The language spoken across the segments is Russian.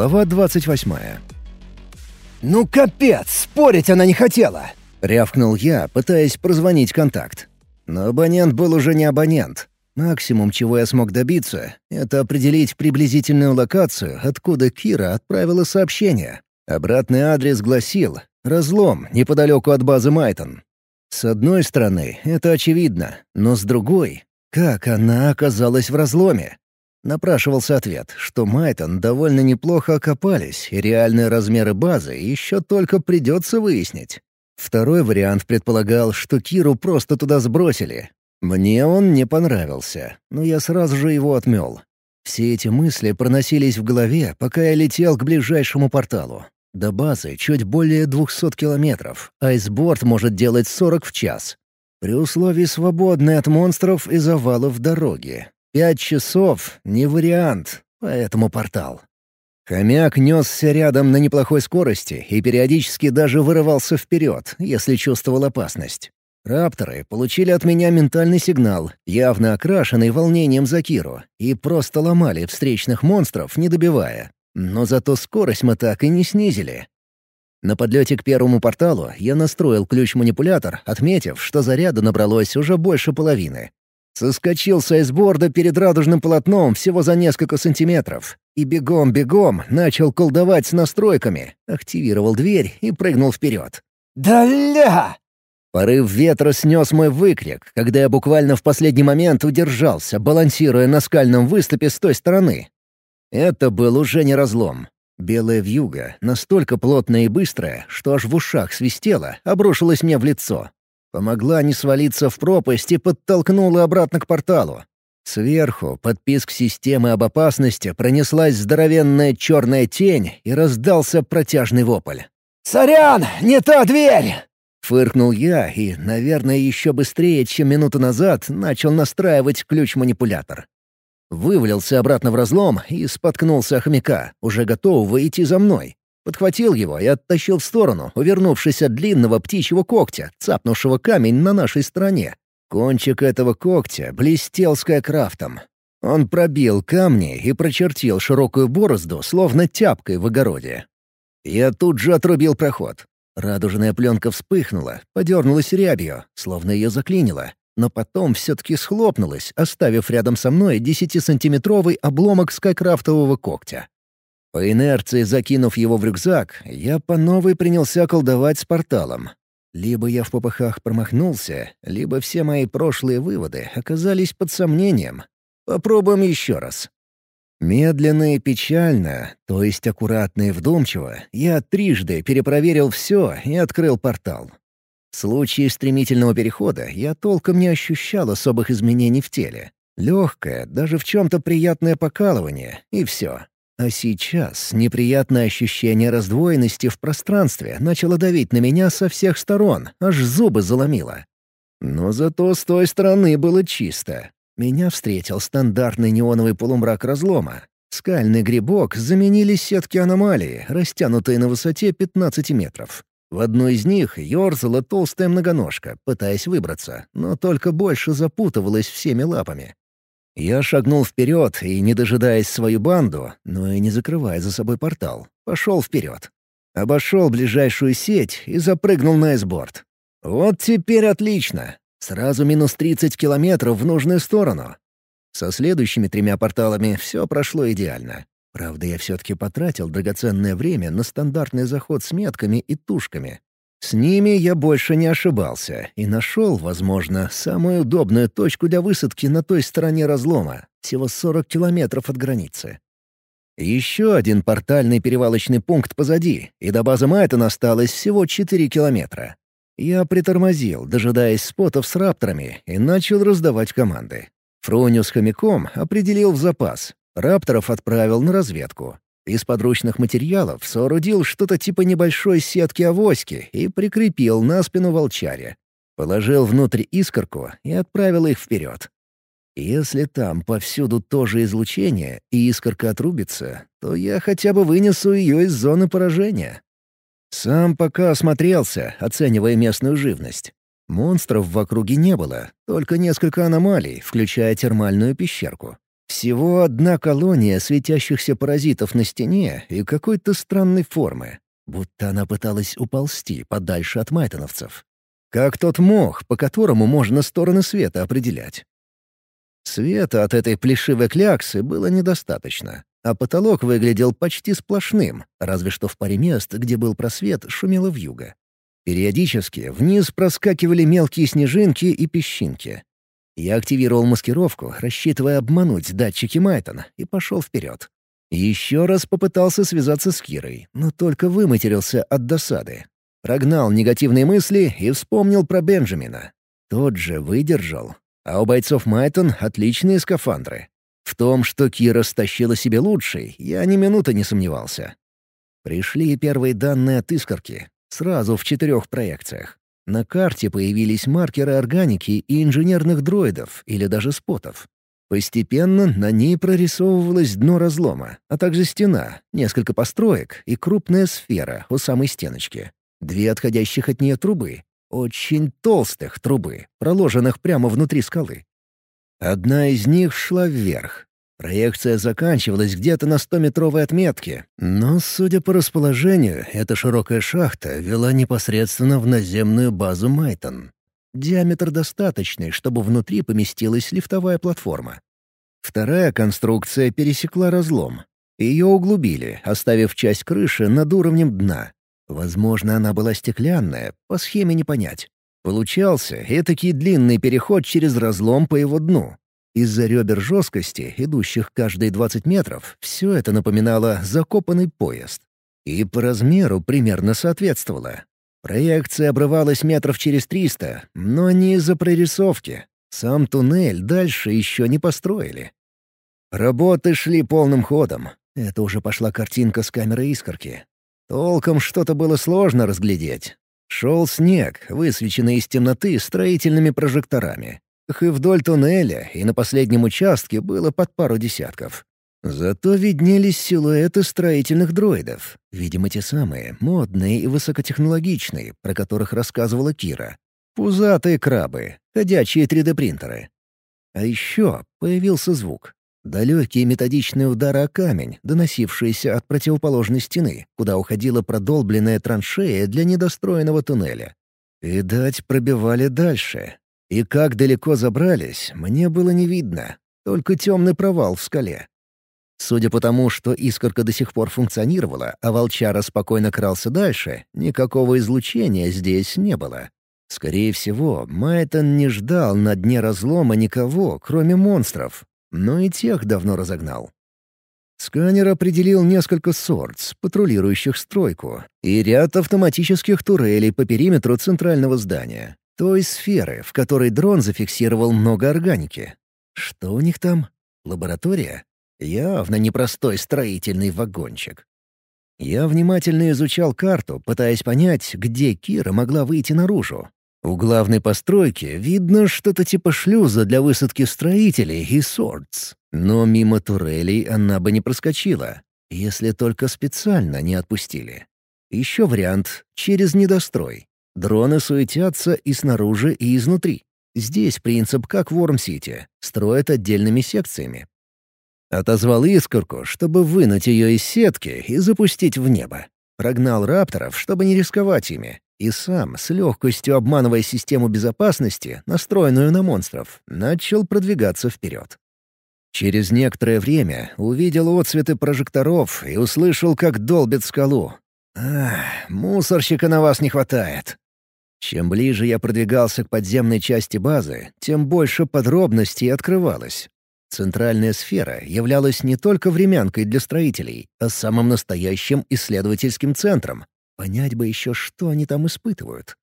Глава 28. «Ну капец, спорить она не хотела!» — рявкнул я, пытаясь прозвонить контакт. Но абонент был уже не абонент. Максимум, чего я смог добиться, это определить приблизительную локацию, откуда Кира отправила сообщение. Обратный адрес гласил «Разлом, неподалеку от базы Майтон». С одной стороны, это очевидно, но с другой — как она оказалась в разломе? Напрашивался ответ, что Майтон довольно неплохо окопались, и реальные размеры базы еще только придется выяснить. Второй вариант предполагал, что Киру просто туда сбросили. Мне он не понравился, но я сразу же его отмел. Все эти мысли проносились в голове, пока я летел к ближайшему порталу. До базы чуть более 200 километров, айсборд может делать 40 в час. При условии свободной от монстров и завалов дороги. Пять часов — не вариант, поэтому портал. Хомяк несся рядом на неплохой скорости и периодически даже вырывался вперед, если чувствовал опасность. Рапторы получили от меня ментальный сигнал, явно окрашенный волнением за Киру, и просто ломали встречных монстров, не добивая. Но зато скорость мы так и не снизили. На подлете к первому порталу я настроил ключ-манипулятор, отметив, что заряда набралось уже больше половины. Соскочил с айсборда перед радужным полотном всего за несколько сантиметров. И бегом-бегом начал колдовать с настройками, активировал дверь и прыгнул вперед. «Да ля!» Порыв ветра снес мой выкрик, когда я буквально в последний момент удержался, балансируя на скальном выступе с той стороны. Это был уже не разлом. Белая вьюга, настолько плотная и быстрая, что аж в ушах свистела, обрушилась мне в лицо. Помогла не свалиться в пропасть и подтолкнула обратно к порталу. Сверху, под писк системы об опасности, пронеслась здоровенная черная тень и раздался протяжный вопль. «Сорян, не та дверь!» Фыркнул я и, наверное, еще быстрее, чем минуту назад, начал настраивать ключ-манипулятор. Вывалился обратно в разлом и споткнулся о хомяка, уже готового идти за мной. Подхватил его и оттащил в сторону, увернувшись от длинного птичьего когтя, цапнувшего камень на нашей стороне. Кончик этого когтя блестел скайкрафтом. Он пробил камни и прочертил широкую борозду, словно тяпкой в огороде. Я тут же отрубил проход. Радужная пленка вспыхнула, подернулась рябью, словно ее заклинило, но потом все-таки схлопнулась, оставив рядом со мной десятисантиметровый обломок скайкрафтового когтя. По инерции закинув его в рюкзак, я по новой принялся колдовать с порталом. Либо я в попыхах промахнулся, либо все мои прошлые выводы оказались под сомнением. Попробуем еще раз. Медленно и печально, то есть аккуратно и вдумчиво, я трижды перепроверил все и открыл портал. В случае стремительного перехода я толком не ощущал особых изменений в теле. Легкое, даже в чем-то приятное покалывание, и все. А сейчас неприятное ощущение раздвоенности в пространстве начало давить на меня со всех сторон, аж зубы заломило. Но зато с той стороны было чисто. Меня встретил стандартный неоновый полумрак разлома. Скальный грибок заменили сетки аномалии, растянутые на высоте 15 метров. В одну из них ёрзала толстая многоножка, пытаясь выбраться, но только больше запутывалась всеми лапами. Я шагнул вперед и, не дожидаясь свою банду, но и не закрывая за собой портал, пошел вперед. Обошел ближайшую сеть и запрыгнул на эсборд. Вот теперь отлично. Сразу минус 30 километров в нужную сторону. Со следующими тремя порталами все прошло идеально. Правда, я все-таки потратил драгоценное время на стандартный заход с метками и тушками. С ними я больше не ошибался и нашел, возможно, самую удобную точку для высадки на той стороне разлома, всего 40 километров от границы. Еще один портальный перевалочный пункт позади, и до базы Майтон осталось всего 4 километра. Я притормозил, дожидаясь спотов с рапторами, и начал раздавать команды. Фроню с хомяком определил в запас. Рапторов отправил на разведку. Из подручных материалов соорудил что-то типа небольшой сетки-авоськи и прикрепил на спину волчаре. Положил внутрь искорку и отправил их вперед. Если там повсюду тоже излучение, и искорка отрубится, то я хотя бы вынесу ее из зоны поражения. Сам пока осмотрелся, оценивая местную живность. Монстров в округе не было, только несколько аномалий, включая термальную пещерку. Всего одна колония светящихся паразитов на стене и какой-то странной формы, будто она пыталась уползти подальше от майтоновцев. Как тот мох, по которому можно стороны света определять. Света от этой плешивой кляксы было недостаточно, а потолок выглядел почти сплошным, разве что в паре мест, где был просвет, шумело вьюга. Периодически вниз проскакивали мелкие снежинки и песчинки. Я активировал маскировку, рассчитывая обмануть датчики Майтона, и пошел вперед. Еще раз попытался связаться с Кирой, но только выматерился от досады. Прогнал негативные мысли и вспомнил про Бенджамина. Тот же выдержал. А у бойцов Майтон отличные скафандры. В том, что Кира стащила себе лучший, я ни минуты не сомневался. Пришли первые данные от искорки. Сразу в четырех проекциях. На карте появились маркеры органики и инженерных дроидов или даже спотов. Постепенно на ней прорисовывалось дно разлома, а также стена, несколько построек и крупная сфера у самой стеночки. Две отходящих от нее трубы. Очень толстых трубы, проложенных прямо внутри скалы. Одна из них шла вверх. Проекция заканчивалась где-то на 100-метровой отметке, но, судя по расположению, эта широкая шахта вела непосредственно в наземную базу Майтон. Диаметр достаточный, чтобы внутри поместилась лифтовая платформа. Вторая конструкция пересекла разлом. Ее углубили, оставив часть крыши над уровнем дна. Возможно, она была стеклянная, по схеме не понять. Получался этакий длинный переход через разлом по его дну. Из-за ребер жесткости, идущих каждые 20 метров, все это напоминало закопанный поезд. И по размеру примерно соответствовало. Проекция обрывалась метров через 300, но не из-за прорисовки. Сам туннель дальше еще не построили. Работы шли полным ходом. Это уже пошла картинка с камеры искорки. Толком что-то было сложно разглядеть. Шел снег, высвеченный из темноты строительными прожекторами. И вдоль туннеля, и на последнем участке было под пару десятков. Зато виднелись силуэты строительных дроидов. Видимо, те самые, модные и высокотехнологичные, про которых рассказывала Кира. Пузатые крабы, ходячие 3D-принтеры. А еще появился звук. Далекие методичные удары о камень, доносившиеся от противоположной стены, куда уходила продолбленная траншея для недостроенного туннеля. Видать, пробивали дальше. И как далеко забрались, мне было не видно. Только темный провал в скале. Судя по тому, что искорка до сих пор функционировала, а волчара спокойно крался дальше, никакого излучения здесь не было. Скорее всего, Майтон не ждал на дне разлома никого, кроме монстров, но и тех давно разогнал. Сканер определил несколько сортс, патрулирующих стройку, и ряд автоматических турелей по периметру центрального здания, той сферы, в которой дрон зафиксировал много органики. Что у них там? Лаборатория? Явно непростой строительный вагончик. Я внимательно изучал карту, пытаясь понять, где Кира могла выйти наружу, у главной постройки видно что-то типа шлюза для высадки строителей и сортс. Но мимо турелей она бы не проскочила, если только специально не отпустили. Еще вариант — через недострой. Дроны суетятся и снаружи, и изнутри. Здесь принцип как в Уорм-Сити — строят отдельными секциями. Отозвал искорку, чтобы вынуть ее из сетки и запустить в небо. Прогнал рапторов, чтобы не рисковать ими, и сам, с легкостью обманывая систему безопасности, настроенную на монстров, начал продвигаться вперед. Через некоторое время увидел отцветы прожекторов и услышал, как долбит скалу. «Ах, мусорщика на вас не хватает!» Чем ближе я продвигался к подземной части базы, тем больше подробностей открывалось. Центральная сфера являлась не только времянкой для строителей, а самым настоящим исследовательским центром, Понять бы еще, что они там испытывают.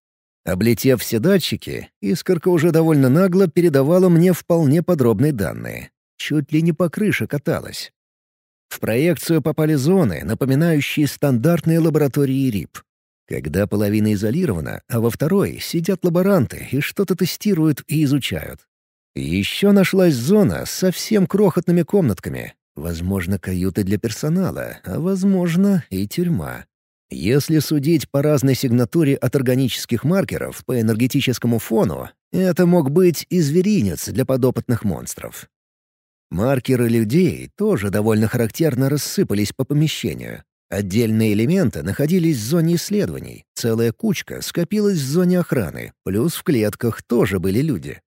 Облетев все датчики, искорка уже довольно нагло передавала мне вполне подробные данные. Чуть ли не по крыше каталась. В проекцию попали зоны, напоминающие стандартные лаборатории РИП. Когда половина изолирована, а во второй сидят лаборанты и что-то тестируют и изучают. Еще нашлась зона с совсем крохотными комнатками. Возможно, каюты для персонала, а возможно и тюрьма. Если судить по разной сигнатуре от органических маркеров по энергетическому фону, это мог быть и зверинец для подопытных монстров. Маркеры людей тоже довольно характерно рассыпались по помещению. Отдельные элементы находились в зоне исследований, целая кучка скопилась в зоне охраны, плюс в клетках тоже были люди.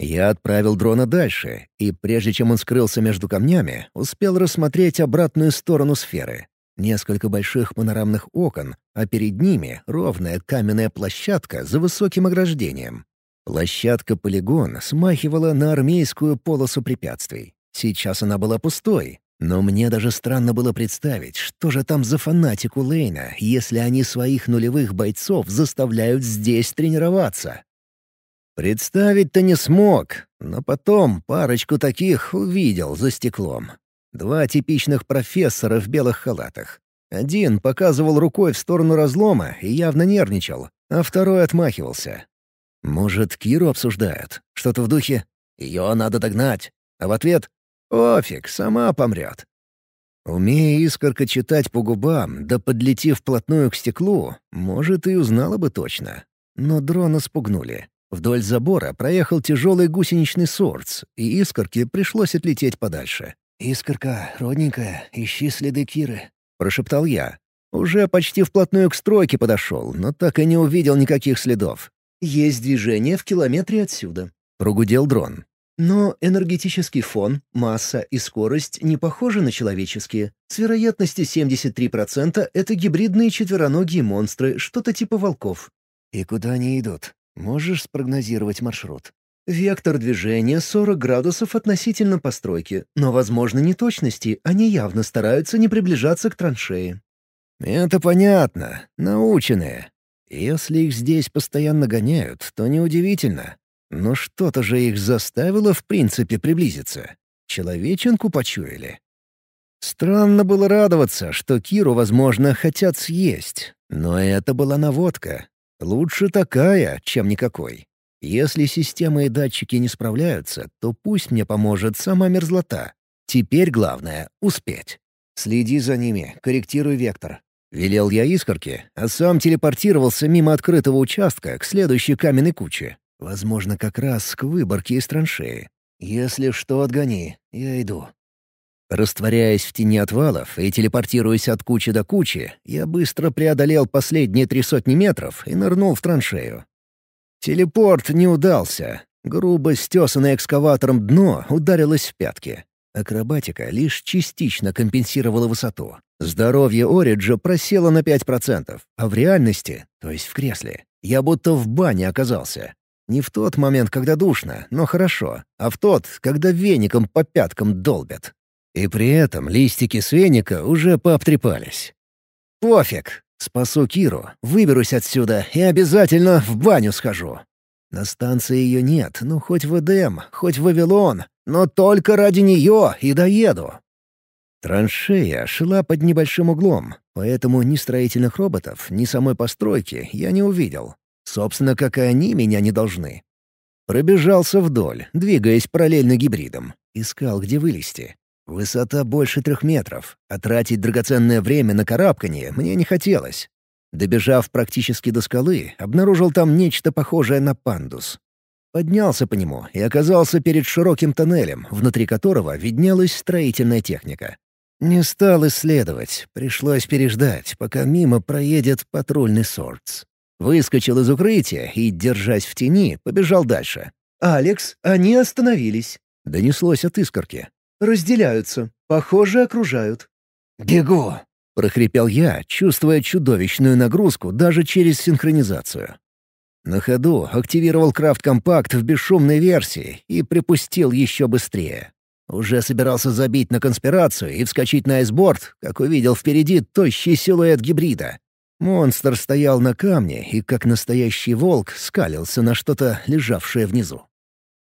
Я отправил дрона дальше, и прежде чем он скрылся между камнями, успел рассмотреть обратную сторону сферы. Несколько больших панорамных окон, а перед ними ровная каменная площадка за высоким ограждением. Площадка-полигон смахивала на армейскую полосу препятствий. Сейчас она была пустой, но мне даже странно было представить, что же там за фанатик у Лейна, если они своих нулевых бойцов заставляют здесь тренироваться. Представить-то не смог, но потом парочку таких увидел за стеклом. Два типичных профессора в белых халатах. Один показывал рукой в сторону разлома и явно нервничал, а второй отмахивался. Может, Киру обсуждают? Что-то в духе «Ее надо догнать», а в ответ Офиг, сама помрет. Умея искорка читать по губам, да подлетев вплотную к стеклу, может, и узнала бы точно. Но дрона спугнули. Вдоль забора проехал тяжелый гусеничный сорц, и искорке пришлось отлететь подальше. «Искорка, родненькая, ищи следы Киры», — прошептал я. Уже почти вплотную к стройке подошел, но так и не увидел никаких следов. «Есть движение в километре отсюда», — прогудел дрон. Но энергетический фон, масса и скорость не похожи на человеческие. С вероятностью 73% это гибридные четвероногие монстры, что-то типа волков. И куда они идут? Можешь спрогнозировать маршрут? Вектор движения 40 градусов относительно постройки, но, возможно, неточности, они явно стараются не приближаться к траншеи. Это понятно. Наученные. Если их здесь постоянно гоняют, то неудивительно. Но что-то же их заставило в принципе приблизиться. Человеченку почуяли. Странно было радоваться, что Киру, возможно, хотят съесть. Но это была наводка. Лучше такая, чем никакой. Если системы и датчики не справляются, то пусть мне поможет сама мерзлота. Теперь главное — успеть. «Следи за ними, корректируй вектор», — велел я искорке, а сам телепортировался мимо открытого участка к следующей каменной куче. Возможно, как раз к выборке из траншеи. Если что, отгони, я иду. Растворяясь в тени отвалов и телепортируясь от кучи до кучи, я быстро преодолел последние три сотни метров и нырнул в траншею. Телепорт не удался. Грубо стесанное экскаватором дно ударилось в пятки. Акробатика лишь частично компенсировала высоту. Здоровье Ориджа просело на 5%, а в реальности, то есть в кресле, я будто в бане оказался. Не в тот момент, когда душно, но хорошо, а в тот, когда веником по пяткам долбят. И при этом листики с веника уже пообтрепались. Пофиг, спасу Киру, выберусь отсюда и обязательно в баню схожу. На станции ее нет, ну хоть в Эдем, хоть в Вавилон, но только ради нее и доеду. Траншея шла под небольшим углом, поэтому ни строительных роботов, ни самой постройки я не увидел. Собственно, как и они меня не должны. Пробежался вдоль, двигаясь параллельно гибридам. Искал, где вылезти. Высота больше трех метров, а тратить драгоценное время на карабкание мне не хотелось. Добежав практически до скалы, обнаружил там нечто похожее на пандус. Поднялся по нему и оказался перед широким тоннелем, внутри которого виднелась строительная техника. Не стал исследовать, пришлось переждать, пока мимо проедет патрульный сортс. Выскочил из укрытия и, держась в тени, побежал дальше. «Алекс, они остановились», — донеслось от искорки. «Разделяются. Похоже, окружают». «Бегу!» — прохрипел я, чувствуя чудовищную нагрузку даже через синхронизацию. На ходу активировал крафт-компакт в бесшумной версии и припустил еще быстрее. Уже собирался забить на конспирацию и вскочить на айсборд, как увидел впереди тощий силуэт гибрида. Монстр стоял на камне и, как настоящий волк, скалился на что-то, лежавшее внизу.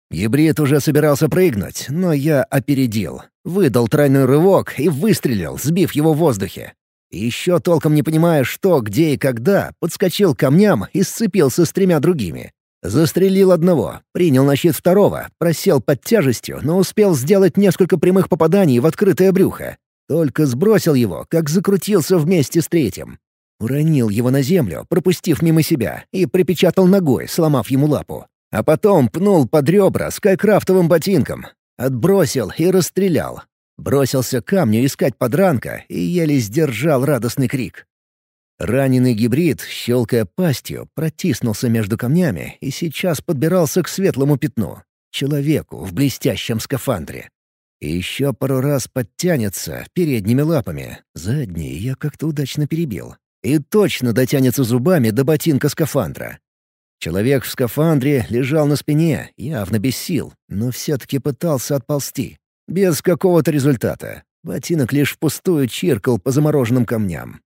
Гибрид уже собирался прыгнуть, но я опередил. Выдал тройной рывок и выстрелил, сбив его в воздухе. Еще толком не понимая, что, где и когда, подскочил к камням и сцепился с тремя другими. Застрелил одного, принял на щит второго, просел под тяжестью, но успел сделать несколько прямых попаданий в открытое брюхо. Только сбросил его, как закрутился вместе с третьим. Уронил его на землю, пропустив мимо себя, и припечатал ногой, сломав ему лапу. А потом пнул под ребра скайкрафтовым ботинком. Отбросил и расстрелял. Бросился к камню искать подранка и еле сдержал радостный крик. Раненый гибрид, щелкая пастью, протиснулся между камнями и сейчас подбирался к светлому пятну — человеку в блестящем скафандре. И еще пару раз подтянется передними лапами, задние я как-то удачно перебил. И точно дотянется зубами до ботинка скафандра. Человек в скафандре лежал на спине, явно без сил, но все-таки пытался отползти. Без какого-то результата. Ботинок лишь впустую чиркал по замороженным камням.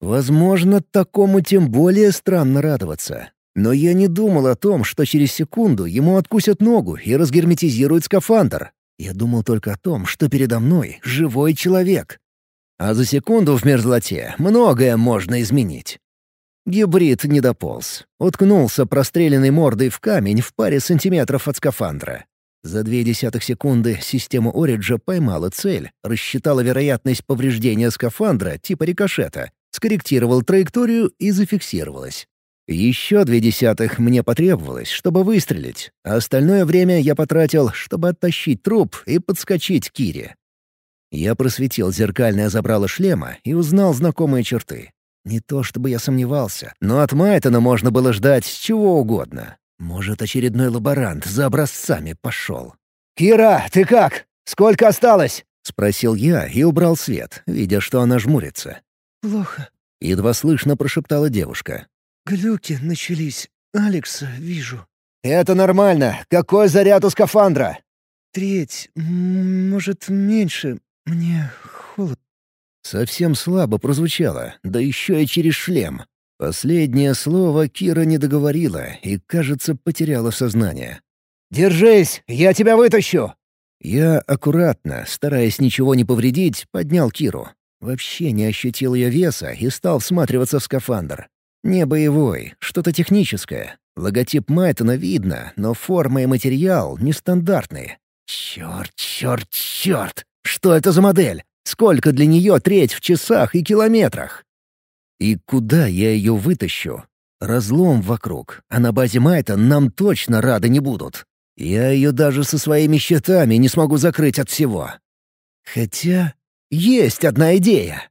Возможно, такому тем более странно радоваться. Но я не думал о том, что через секунду ему откусят ногу и разгерметизируют скафандр. Я думал только о том, что передо мной живой человек. А за секунду в мерзлоте многое можно изменить. Гибрид не дополз. Уткнулся простреленной мордой в камень в паре сантиметров от скафандра. За две десятых секунды система Ориджа поймала цель, рассчитала вероятность повреждения скафандра типа рикошета, скорректировал траекторию и зафиксировалась. Еще две десятых мне потребовалось, чтобы выстрелить, а остальное время я потратил, чтобы оттащить труп и подскочить к Кире. Я просветил зеркальное забрало шлема и узнал знакомые черты. Не то чтобы я сомневался, но от Майтона можно было ждать чего угодно. Может, очередной лаборант за образцами пошел. «Кира, ты как? Сколько осталось?» — спросил я и убрал свет, видя, что она жмурится. «Плохо», — едва слышно прошептала девушка. «Глюки начались. Алекса вижу». «Это нормально. Какой заряд у скафандра?» «Треть. Может, меньше. Мне холодно». Совсем слабо прозвучало, да еще и через шлем. Последнее слово Кира не договорила и, кажется, потеряла сознание. «Держись, я тебя вытащу!» Я аккуратно, стараясь ничего не повредить, поднял Киру. Вообще не ощутил ее веса и стал всматриваться в скафандр. Не боевой, что-то техническое. Логотип Майтона видно, но форма и материал нестандартные. Черт, черт, черт! Что это за модель? Сколько для нее треть в часах и километрах? И куда я ее вытащу? Разлом вокруг, а на базе Майта нам точно рады не будут. Я ее даже со своими щитами не смогу закрыть от всего. Хотя есть одна идея.